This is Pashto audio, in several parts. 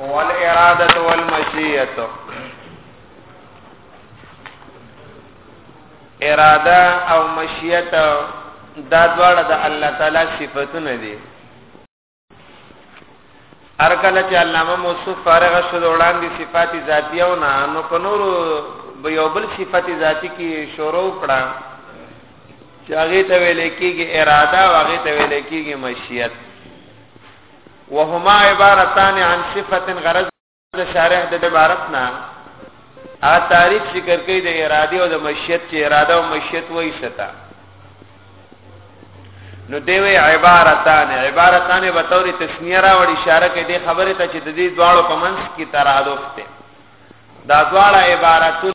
والارادت والمشیت اراده او مشیت دا دواړه د الله تعالی صفاتونه دي ارکل چې علامه موصوف فارغ شو د وړاندې صفات ذاتیه او نه نو په نورو به یو بل صفت ذاتی کې شروع کړه چې هغه ته ویل کېږي اراده او هغه ته ویل کېږي مشیت وهما عبارتان عن صفه غرض د شارح د عبارت نه ا تعریف ذکر کوي د اراده او د مشیت چې اراده او مشیت وایي ستا نو دیوی عبارتان عبارتان به تور تسنیه را وړي اشاره کوي د خبره ته چې د دې دواړو په منځ کې ترادف ده دا دواړه عبارتونه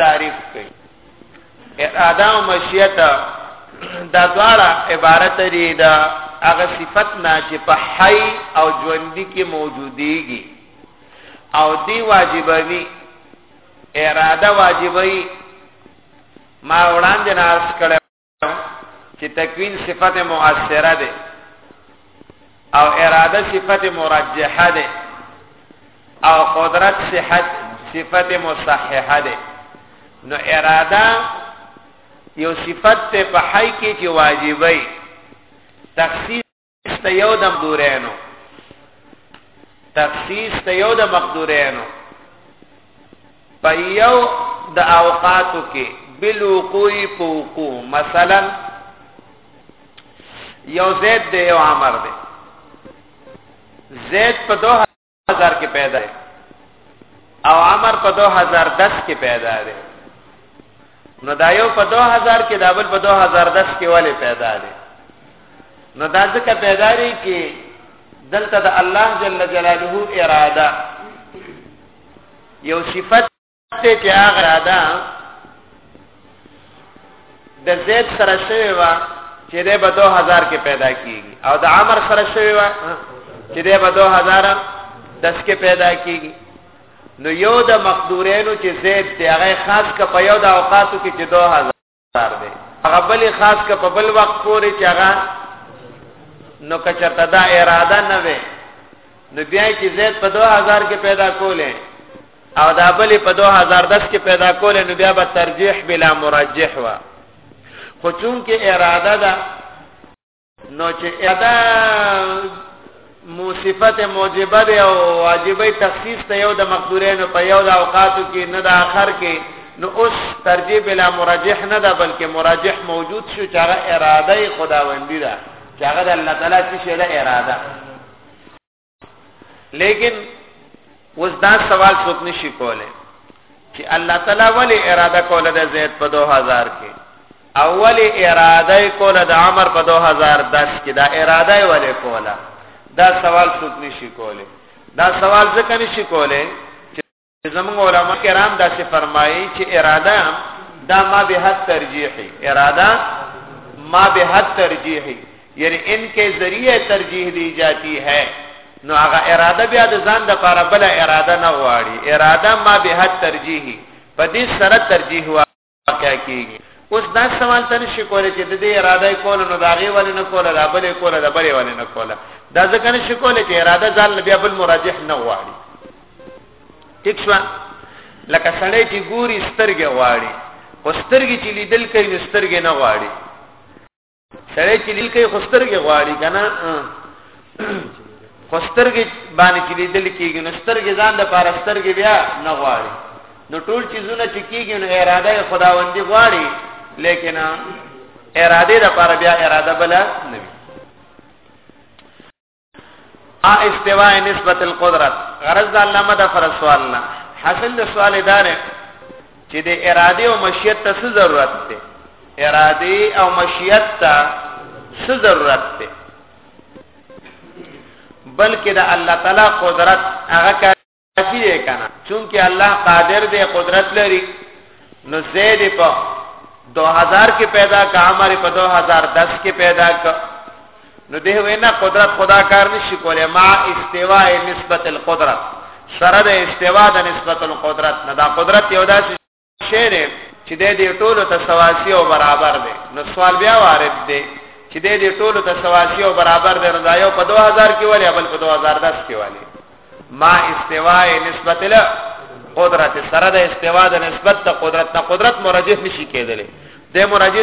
تعریف کوي اراده او مشیت دا دواړه عبارت دي دا هغه صفت نه چې په حي او ژوندۍ کې موجوديږي او دی واجبوي اراده واجبوي ما وړاندې ناس کړه چې تکوین صفت مؤثره ده او اراده صفت مرجحه ده او قدرت صحت صفت مصححه ده نو اراده یو صفت ته په حی کې چې واجبای تخصیص ته یو د مقدورینو تخصیص ته یو د مقدورینو په یو د اوقاتو کې بالوقوع په وقوع مثلا یو زید دی یو عمر دی زید په دوه هزار کې پیدا دی او عمر په 2010 کې پیدا دی نو دا یو په 2000 کې دا بل په 2010 کې ولې پیدا دی نو دا ځکه پیدا دی چې دلته د الله جل جلاله اراده یو صفت ته چې هغه ادا د زید سره شوی و چې د 2000 کې پیدا کیږي او د عمر سره شوی و چې د 2000 دس کې پیدا کیږي نو یو د مقدورینو چې زید دی هغه خاص کا په یو د اوقاتو کې چې 2000 کار دی هغه بل خاص ک په بل وخت پورې چې هغه نو کچرته دا اراده نه وي نو بیا چې زید په 2000 کې پیدا کولې او دا بل په 2010 کې پیدا کولې نو بیا به ترجیح بلا مرجح وا خو چون کې اراده ده نو چې ادا مو صفت موجبه ده او واجبې تخصیص ته یو د مقدورین په یو د اوقاتو کې نه د اخر کې نو اوس ترجیح بلا مرجح نه ده بلکې مرجح موجود شو چې هغه اراده خداوندی ده چې هغه د الله تعالی څخه اراده لیکن اوس دا سوال څوک نشي کولای چې الله تعالی ولی اراده کوله د زید په 2000 کې اول اراده کوله د عمر په 2010 کې دا اراده ولی کوله دا سوال څوک نشي کولای دا سوال ځکه نشي کولای زموږ علما کرام دا څه فرمایي چې اراده دا ما به حد ترجیحي اراده ما به حد ترجیحي یعنی ان کې ذریعہ ترجیح دی جاتی ہے نو هغه اراده بیا د ځان د لپاره بل اراده نه غواړي اراده ما به حد ترجیحي په دې سره ترجیح واقع کیږي اوس دا سوال ته نشي کولای چې د دې اراده کول نو دا غي ولې نه کوله دا بلې کوله دا بلې ولې نه کوله دا ځکه نشي کولای چې اراده ځان بیا بل مراجح نه غواړي ټیک شو لکه سړی چې ګوري سترګې غواړي او سترګې چې لیدل کوي نو سترګې نه غواړي سره چې لیل کې خسترګې غواړي کنه خسترګې باندې چې لیدل کېږي نو سترګې ځان د پاره سترګې بیا نه غواړي نو ټول چیزونه چې کېږي نو اراده خداوندي غواړي لیکن اراده د پاره بیا اراده بل نه ا استواء نسبت القدرت غرض د علامه د فرض سوال نه حاصل د سوال ادارې چې د اراده او مشیت ته څه ضرورت دی اراده او مشیت ته څه ضرورت دی بلکې د الله تعالی قدرت هغه کافی دی کنه چونکه الله قادر دی قدرت لري نو زید په 2000 کې پیدا کا عمر په 2010 کې پیدا کا نو دی وینا قدرت خدا کار نشي کولای ما استواء نسبت القدرت سره د استواء د نسبت القدرت نه دا قدرت یو داسې شی دی چې د دې ټولو ته سواسی او برابر دی نو سوال بیا وارد دی چې د دې ټولو ته سواسی او برابر دی نو دا یو په 2000 کې ولی بل په 2010 کې ولی ما استوای نسبت له قدرت سره د استوا د نسبت ته قدرت ته قدرت مرجح نشي کېدلی د مرجح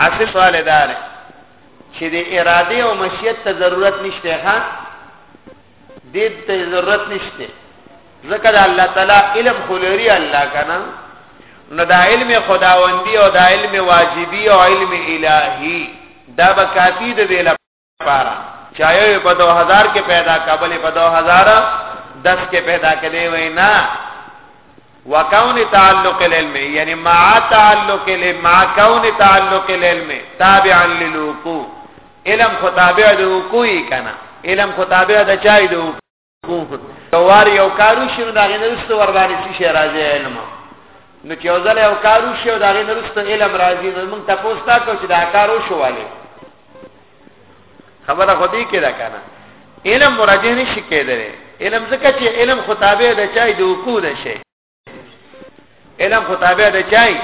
حاصل سوال دار چې د اراده او مشیت ته ضرورت نشته ها دې ته ضرورت نشته ځکه د الله تعالی علم خلوري الله کنه نو دا علم خداوندی او دا علم واجبی او علم الهی دا به کافی د دې پارا چاہیے په 2000 کې پیدا کابلې په 2010 کې پیدا کړي وای نه وکون تعلق العلم یعنی مع تعلق العلم مع کون تعلق العلم تابعا للوقوع علم خو تابع د وقوع کنا علم خو تابع د چای د دوار یو کارو شنو داغه نرسته ور باندې څه شي راځي علم نو چې اوزل یو کارو شي داغه نرسته علم راځي نو موږ تاسو ته کو چې دا کارو شو والي خبره خو دې کې را کنه علم مراجعه نشي کېدلی علم ځکه چې علم خطابه د چای د وقوع نشي علم خو تابع دی چای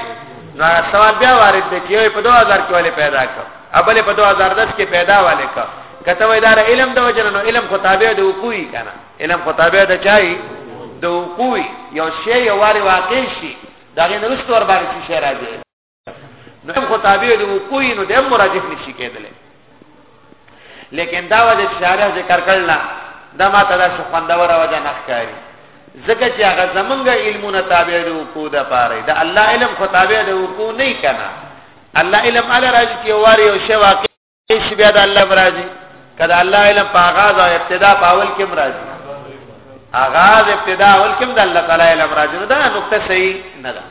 نو سوال بیا وارد دی چې په 2000 کې ولې پیدا کړ ابل په 2010 کې پیدا ولې کړ کته وای دا علم د وجه نو علم خو تابع دی وکوي کنه علم خو تابع دی چای د وکوي یو شی یو واري واقع شي دا غي نرسته ور باندې شي راځي نو هم خو تابع دی وقوع نو دیم مراجح نشي کېدلی لیکن دا وجه شارح ذکر کړل دا ما ته دا خوندور وجه نه ښکاري ځکه چې هغه زمونږ علمونه تابع دی وقوع ده پاره دا الله علم خو تابع دی وقوع نه کنا الله علم علی راځي چې واری او شی واقع هیڅ بیا د الله مرادي کله الله علم په آغاز او ابتدا په اول کې مرادي آغاز ابتدا اول کې د الله تعالی علم مرادي دا نقطه صحیح نه ده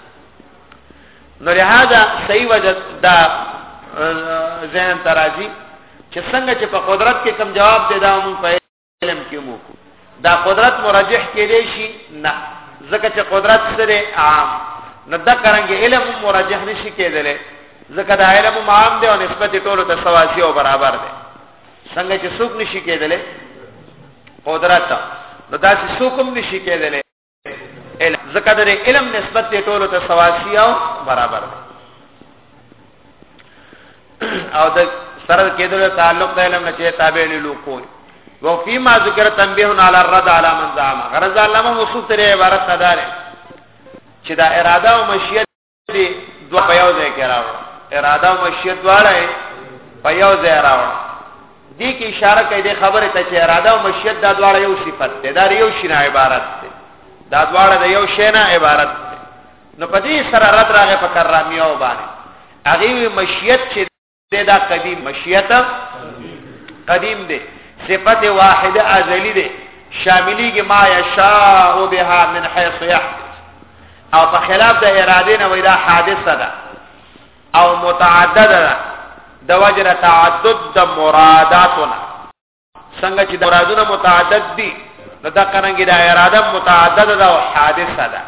نو لهدا صحیح وجه دا ذهن تراجی چې څنګه چې په قدرت کې کم جواب دی دا مونږ په علم کې مو کو دا قدرت مرجح کې دی شي نه ځکه چې قدرت سره عام نه دا کرانګي علم مرجح نشي کېدلی ځکه دا علم عام دی او نسبت ټولو ته سواسي او برابر دی څنګه چې څوک نشي کېدلی قدرت نو دا چې څوک هم نشي کېدلی علم زکه در علم نسبت دی ټولو ته سواسی او برابر دی او د سره کېدل تعلق د علم نه چې تابع لولو کوی وفي ما ذکر تنبيه على الرد على من زعم غرض علامه مصطفی عبارت تدارک چې دا اراده او مشیت دي دوه په یو ځای کې راوړ اراده او مشیت دواړه په یو ځای راوړ دې کې اشاره کوي د خبره ته چې اراده او مشیت دا دواړه یو صفت دی دا یو شی نه عبارت دی دا دواړه د یو شی نه عبارت دی نو په دې سره رد راغې په کرامیو باندې هغه مشیت چې دی دا قدیم مشیت قدیم دی صفت واحد ازلی دی شاملی کی ما یشاء بها من حیث یحدث او په خلاف د اراده نه وای دا حادثه ده او متعدد ده د وجره تعدد د مراداتنا څنګه چې د مرادونه متعدد دي نو دا قرانګ د اراده متعدد ده او حادثه ده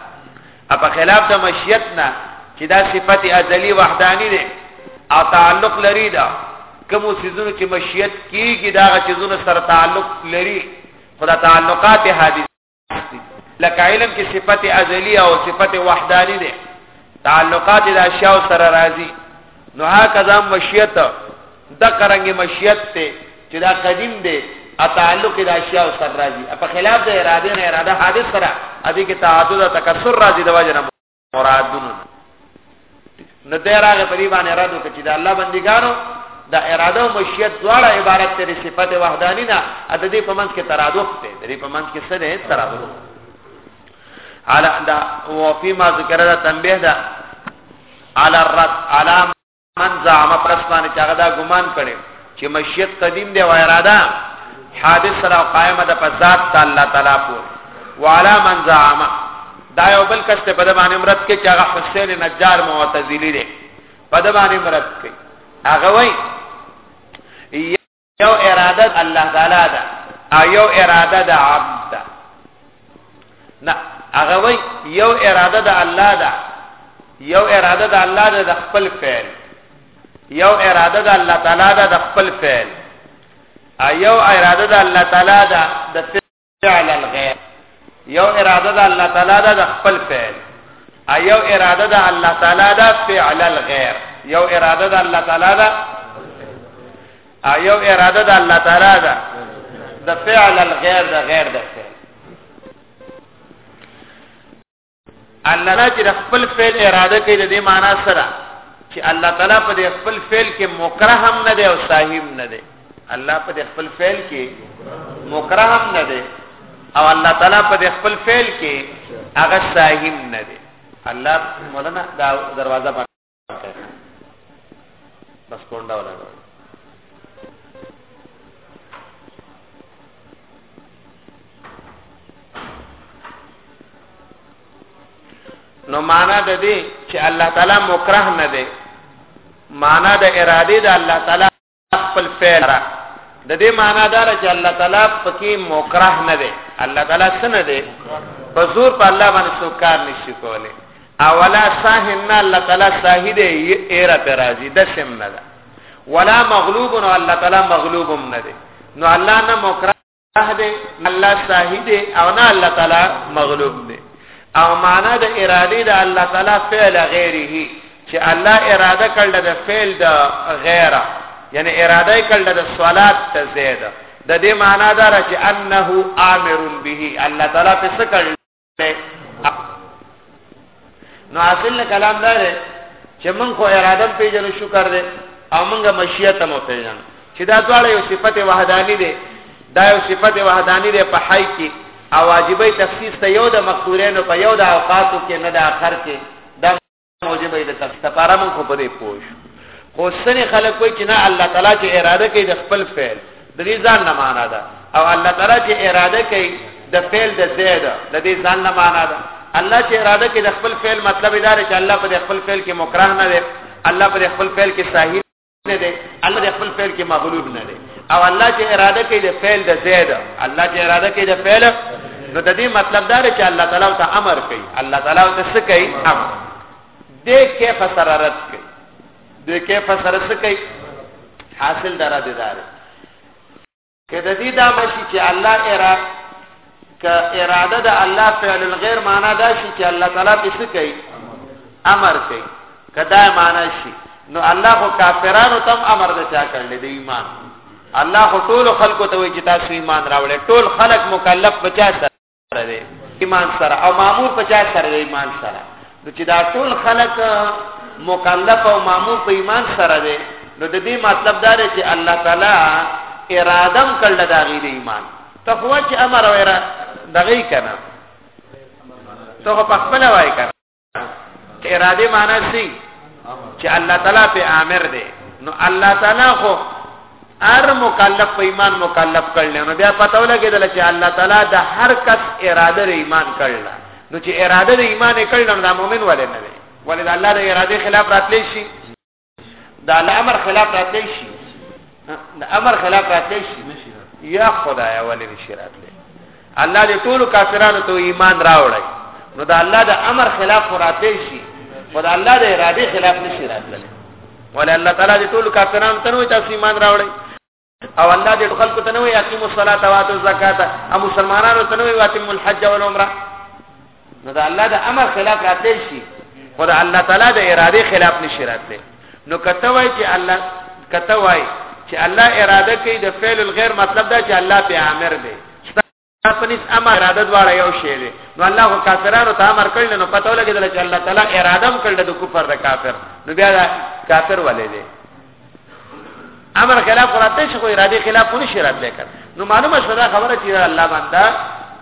په خلاف د مشیت نه چې دا صفت ازلی وحدانی ده او تعلق لري دا کوم سيزونو چې مشیت کیږي دا چې زونه سره تعلق لري خدا تعلقات حادثه لکه علم کې صفت ازلی او صفت وحدانی ده تعلقات د اشیاء سره راځي نو هکذا مشیت د قرنګ مشیت ته چې دا قدیم دی ا تعلق د اشیاء سره راځي په خلاف د اراده نه اراده حادث سره ادي کې تعدد تکثر راځي د وجه مرادونو نه دی راغی په دې باندې رد وکړي چې د الله بندګانو د اراده او مشیت دواړه عبارت تر صفت وحدانی نه د دې په منځ کې ترادف دی د دې په منځ کې څه دی ترادف على دا وفي ما ذكر ده تنبيه ده على الرد على من زعم پس باندې چې هغه دا ګمان کړي چې مشیت قدیم دی او اراده حادث سره قائمه ده په ذات د الله تعالی پور وعلى من زعم دا یو بل کس ته په د باندې مراد کې چې هغه حسین نجار معتزلی دی په د باندې مراد کې هغه وایي یو اراده الله تعالی ده او یو اراده د عبد ده نه هغه وای یو اراده د الله ده یو اراده د الله ده د خپل فعل یو اراده د الله تعالی ده د خپل فعل ایو اراده د الله تعالی ده د فعل الغير یو اراده د الله تعالی د خپل فعل ایو اراده د الله تعالی د فعل الغير یو اراده د الله تعالی د ایو اراده د الله تعالی د د فعل الغير د غیر د فعل الله تعالی چې خپل فعل اراده کوي د دې معنی سره چې الله تعالی په دې خپل فعل کې مکره هم نه دی او صاحب نه دی الله په دې خپل فعل کې مکره هم نه دی او الله تعالی په دې خپل فعل کې هغه صاحب نه دی الله مولانا دا دروازه بس کونډه ولا نه نو معنا د دې چې الله تعالی مکراه نه دی معنا د اراده د الله تعالی خپل فعل را د دې معنا دا ده چې الله تعالی پکې مکره نه دی الله تعالی څه نه دی په زور په الله باندې څوک کار نشي کولی اولا ساهن نه الله تعالی ساهي دی ایره پر راضي د سم نه ده ولا مغلوب نو الله تعالی مغلوب هم نه دی نو الله نه مکره الله دی الله ساهي دی او نه الله تعالی مغلوب دی او معنا د اراده د الله تعالی فعل غیره چې الله اراده کړل د فعل د غیره یعنی اراده کړل د صلات ته زیاده د دې معنا دا چې انه امر به الله تعالی په څه کړل نو اصل کلام دا دی چې موږ خو اراده پیژنو شکر دی او موږ مشیت مو پیژنو چې دا دواړه یو صفت وحدانی دی دا یو صفت وحدانی دی په حی کې او واجبې تخصیص ته یو د مقدورینو په یو د اوقاتو کې نه د اخر کې موجب دی تاسو ته پاره مونږ خو پرې پوښ خو سني خلک وایي چې نه الله تعالی چې اراده کوي د خپل فعل د دې ځان نه معنا ده او الله تعالی چې اراده کوي د فعل د زید د دې ځان نه معنا ده الله چې اراده کوي د خپل فعل مطلب دا دی چې الله په خپل فعل کې مکراه نه دی الله په خپل فعل کې صحیح نه دی الله د خپل فعل کې مغلوب نه دی او الله چې اراده کوي د فعل د زید الله چې اراده کوي د فعل نو د دې مطلب دا دی چې الله تعالی ته امر کوي الله تعالی ته څه کوي امر دې کیف سره رد کوي دې کیف سره څه کوي حاصل درا دي دار که د دې دا مشي چې الله اراده ک اراده د الله فعل الغیر معنا دا شي چې الله تعالی به څه کوي امر کوي کدا معنا شي نو الله خو کافرانو تم امر د چا کړل دی ایمان الله خو ټول خلکو ته وی چې تاسو ایمان راوړل ټول خلک مکلف بچا سره دی ایمان سره او مامور په چا سره دی ایمان سره نو چې دا ټول خلق مکلف او مامور په ایمان سره دی نو د دې مطلب دا دی چې الله تعالی ارادم کړل دا غیر ایمان تقوا چې امر او اراده دغه کنا ته په خپل وای کنا اراده معنی سي چې الله تعالی په امر دی نو الله تعالی خو هر مکلف په ایمان مکلف کړل نو بیا پته ولګیدل چې الله تعالی د هر کس اراده ر ایمان کړل نو چې اراده د ایمان کړل نو د مؤمن ولې نه وي ولې د الله د اراده خلاف راتلی شي دا الامر خلاف راتلی شي دا امر خلاف راتلی شي یا خدای ولې نشي راتلی الله دې ټول کافرانو ته ایمان راوړی نو دا الله د امر خلاف راتلی شي او دا الله د اراده خلاف نشي راتلی ولې الله تعالی دې ټول کافرانو ته نو تاسو ایمان راوړی او الله دې خلکو ته نه وي اقیم الصلاه او اتو زکات او مسلمانانو ته نه وي واتم الحج والعمره نو دا الله د امر خلاف راتل شي خو دا الله تعالی د اراده خلاف نشي راتل نو کته وای چې الله کته وای چې الله اراده کوي د فعل الغیر مطلب دا چې الله په امر دی پنځ امر اراده دواړه یو شی دی نو الله کافرانو ته امر کړل نو پته ولګیدل چې الله تعالی اراده هم کړل د کفر د کافر نو بیا دا کافر ولې دی امر خلاف راته شي خو اراده خلاف نه شي راتلی کړ نو معلومه شوه دا خبره چې الله باندې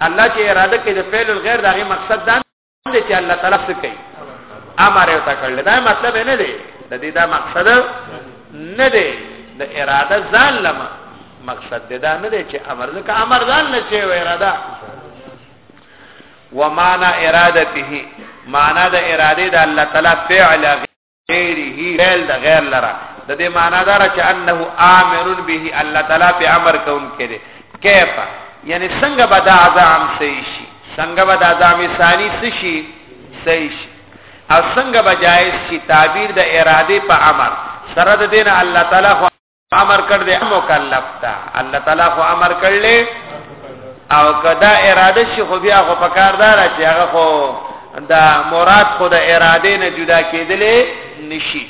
الله چې اراده کوي د فعل الغیر دغه مقصد دا دې چې الله تعالی څه کوي امر یې تا کړل دا مطلب نه دی د دې دا مقصد نه دی د اراده ځان لمه مقصد دې دا نه دی چې امر ځکه امر ځان نه شي و اراده ومانا ارادته معنا د اراده د الله تعالی فعل غیره غیر د غیر لره د دې معنی دا چې انه امر به الله تعالی په امر کون کړي کیف یعنی څنګه به دا عام صحیح شي څنګه به دا عام ثانی شي صحیح شي او څنګه به جایز شي تعبیر د اراده په امر سره د دین الله تعالی امر کړ دې مکلف تا الله تعالی خو امر کړلې او کدا اراده شي خو بیا خو پکاردار چې هغه خو دا مراد خو د اراده نه جدا کېدلې نشي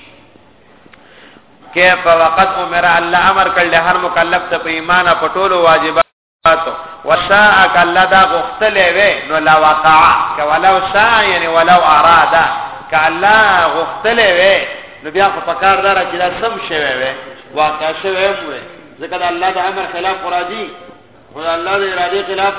کیف وقد امر الله امر کړل هر مکلف ته په ایمان په ټولو واجبات تاسو وشاءک الله دا غختلې وې نو لا وقع ک ولو شاء یعنی ولو اراد ک الله غختلې وې نو بیا خو پکار دار چې دا سم شوی وې واقع شوی وې ځکه دا الله د امر خلاف راځي خو الله د اراده خلاف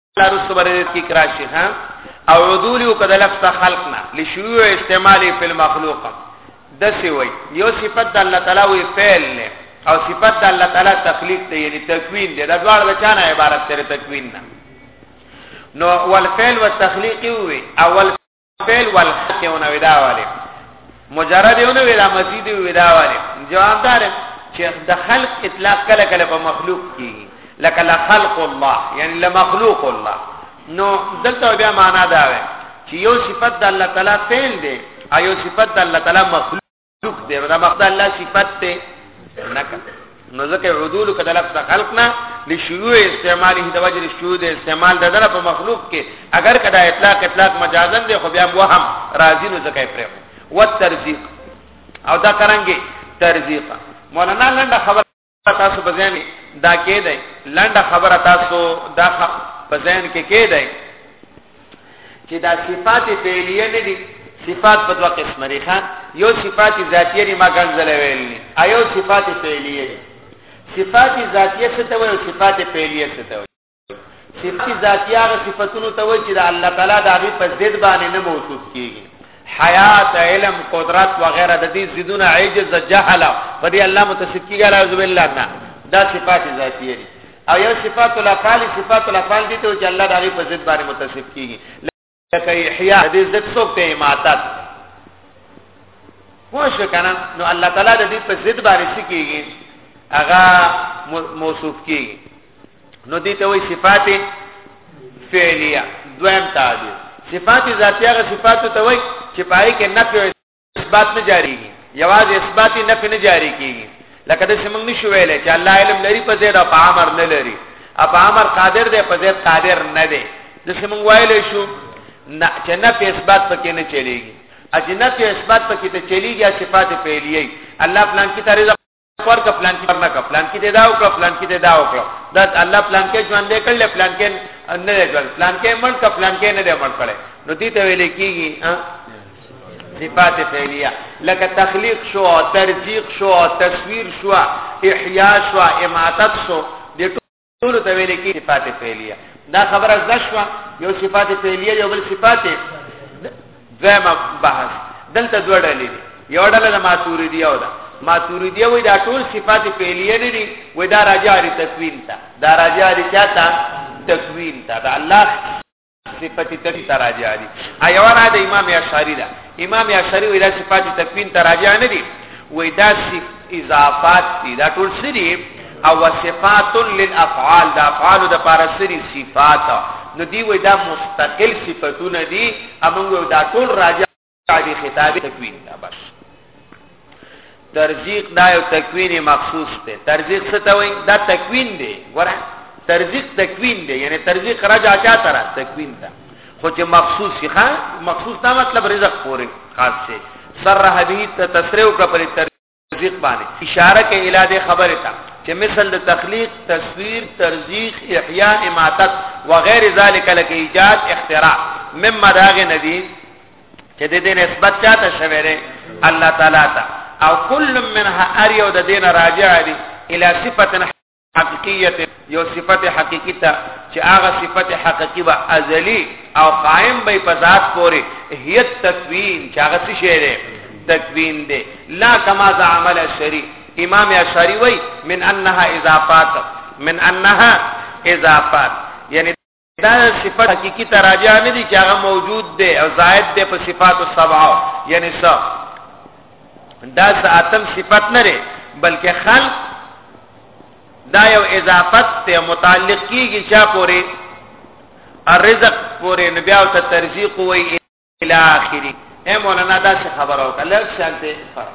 رسو برید کی کراشی ها او عدول او کده لفظ خلقنا لشیوع استعمالی فی المخلوق دسی وی یو صفت د الله تعالی وی فعل نه او صفت د الله تعالی تخلیق ته یعنی تکوین دی دا ډول بچانه عبارت تر تکوین نه نو والفعل والتخلیق وی اول فعل والخاتمونه ودا والے مجرد یو نه ویلا مزید ودا والے جواب دار چې د خلق اطلاق کله کله په مخلوق کې لکه لا خلق الله یعنی لا مخلوق الله نو دلته بیا معنا دا وي چې یو صفت د الله تعالی فعل دی او یو صفت د الله تعالی مخلوق څوک دی دا مخدا الله صفت ته نه کړ نو ځکه عدول کده لفظ خلق نه لشیوع استعماله د وجر شیوع د استعمال د دره په مخلوق کې اگر کدا اطلاق اطلاق مجازن دی خو بیا وهم راضی نو ځکه پرې و ترزیق او دا کرانګي ترزیق مولانا لنډه خبر تاسو په ځین دا کې دی لنډه خبره تاسو دا په ځین کې کې دی چې دا صفات فعلیه نه دي صفات په دوه قسمه دي خان یو صفات ذاتیه دي ما ګنځل ویل نه ایو صفات فعلیه دي صفات ذاتیه څه ته وایي صفات فعلیه څه ته صفات ذاتی هغه صفاتونو ته وایي چې د الله تعالی د هغه په ضد باندې نه موصوف کیږي حیات علم قدرت وغیرہ د دې ضدونه عجز جهل په دې الله متصف کیږي اعوذ بالله نه دا صفات ذاتی دي او یو صفات الافعال صفات الافعال دي ته چې الله د هغه په ضد باندې متصف کیږي لکه احیا دې زد څوک ته اماتت پوه شو کنه نو الله تعالی د دې په ضد باندې څه کیږي هغه موصوف کیږي نو دې ته وایي صفات فعلیه دویم تعبیر صفات ذاتیه هغه صفات ته وایي چې پای کې نفي اثبات نه جاری کیږي یواز اثبات نه په نه جاری کیږي لکه د سیمنګ نشو ویلې چې الله علم لري په زید او په امر نه لري او په امر قادر دی په زید قادر نه دی د سیمنګ ویلې شو نه چې نه په اثبات پکې نه چلیږي اجنه په اثبات پکې ته چلیږي صفات پیلیه الله پلان کې تاریخ پر کا پلان کې ورنه کا پلان کې دا وکړه پلان کې دا وکړه دا الله پلان کې ژوند دې کړل پلان کې نه دې کړل پلان کې مړ کا پلان کې نه دې مړ کړي نو دې ته ویل کېږي صفات فعلیه لکه تخلیق شو ترجیق شو تصویر شو احیا شو اماتت شو ټول ته ویل کې صفات فعلیه دا خبره زده شو یو صفات فعلیه یو بل صفات دویم بحث دلته دوه ډلې دي یو ډله د ماتوریدی او ده ماتوریدی وای دا ټول صفات فعلیه نه دي وای دا راجع لري تکوین ته دا راجع لري چاته تکوین ته دا الله صفت تکوین ته راجع دي ایو را د امام اشعری دا امام اشعری وی دا صفات تکوین ته راجع نه دي وی دا صف اضافات دي دا ټول سری او صفات للافعال دا افعال د پاره سری صفات نو دی وی دا مستقل صفاتونه دي امنګ دا ټول راجع دی خطاب تکوین دا بس ترزیق دا یو تکوین مخصوص دی ترزیق څه ته وایي دا تکوین دی ګوره ترزیق تکوین دی یعنی ترزیق راجع چا تر تکوین ته خو چې مخصوص شي ښا مخصوص دا مطلب رزق پورې خاص شي سره حدیث ته تسریو کا پر تخلیق باندې اشاره کوي اله دې خبره ته چې مثل د تخلیق تصویر ترجیح احیاء اماتت وغیر ذالک لکه ایجاد اختراع مما داغه ندی چې د دې نسبت چاته شوی دی الله تعالی ته او کل منها اریو د دین راجع دی الی صفه حقیقیت یو صفت حقیقی ته چې هغه صفت حقیقی به ازلی او قائم به په ذات پورې هیت تکوین چې هغه څه شی دی تکوین دی لا کما ذا عمل شری امام اشعری وای من انها اضافات من انها اضافات یعنی دا صفات حقيقي تراجع نه دي چې هغه موجود دی او زائد دی په صفات السبعه یعنی څه دا ساتم صفت نه لري بلکې خلق دا یو اضافت ته متعلق کیږي چا پورې الرزق پورې نبي او ته ترزیق وایي الى اخره اے مولانا دا څه خبر او کله شانته فرق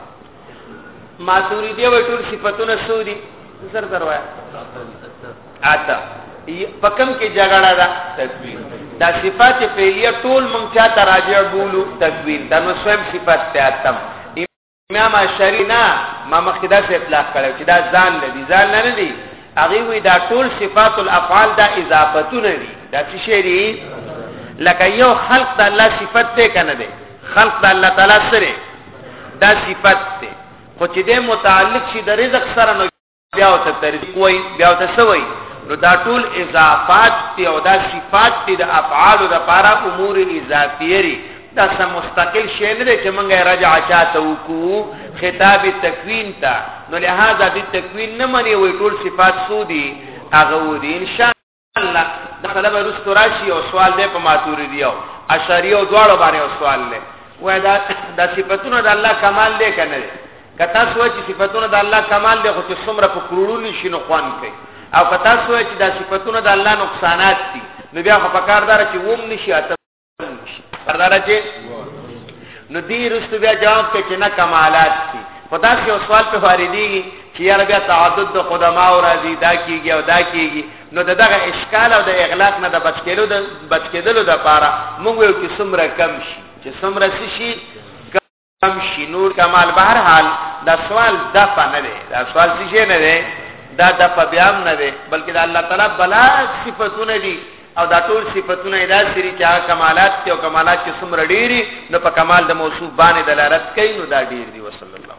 ماتوریدی و ټول صفاتونه سودی زر زر وای اته پکم کې جګړه ده تکویر دا صفات فعلیه ټول مونږ چا تراجع بولو تکویر دا نو سویم صفات ته اتم امام اشعری نه ما مخکې داسې اطلاق کړی چې دا ځان نه دي ځان نه نه دي هغوی وایي دا ټول صفات الافعال دا اضافتونه دي دا څه شی دي لکه یو خلق د الله صفت دی که نه دی خلق د الله تعالی سره دا صفت دی خو چې دی متعلق شي د رزق سره نو بیا او ته ترتیب وای بیا او ته سوی نو دا ټول اضافات دی او دا صفات دی د افعال د لپاره امور اضافیه لري دا سم مستقل شی نه دی چې موږ رجع چاته وکړو خطاب تکوین ته نو لہذا د تکوین نه منی وي ټول صفات سودی هغه ودی ان شاء الله دا طلب رستو راشي او سوال دی په ماتوري دی او اشعری او دواړو باندې سوال لې وای دا د صفاتونو د الله کمال دی کنه کتا سو چې صفاتونو د الله کمال دی خو چې څومره په کروڑونو شي نو خوان کوي او کتا سو چې د صفاتونو د الله نقصانات دي نو بیا خو پکاردار چې ووم نشي پردار چې نو دې رستو بیا جواب ته چې نه کمالات دي خدا سي او سوال په واردي چې یار بیا تعدد د خدما او راضي دا کیږي او دا کیږي نو دغه اشکال او د اغلاق نه د بچ کېلو د بچ کېدلو د پاره موږ یو کې سمره کم شي چې سمره شي کم شي نور کمال بهر حال دا سوال د پنه دی دا سوال څه نه دی دا د په بیا نه دی بلکې د الله تعالی بلا صفاتونه دي او دا ټول صفاتونه ادا سری چې هغه کمالات دي او کمالات چې څومره ډېری نو په کمال د موصوف باندې دلالت کوي نو دا ډېر دي وصلی الله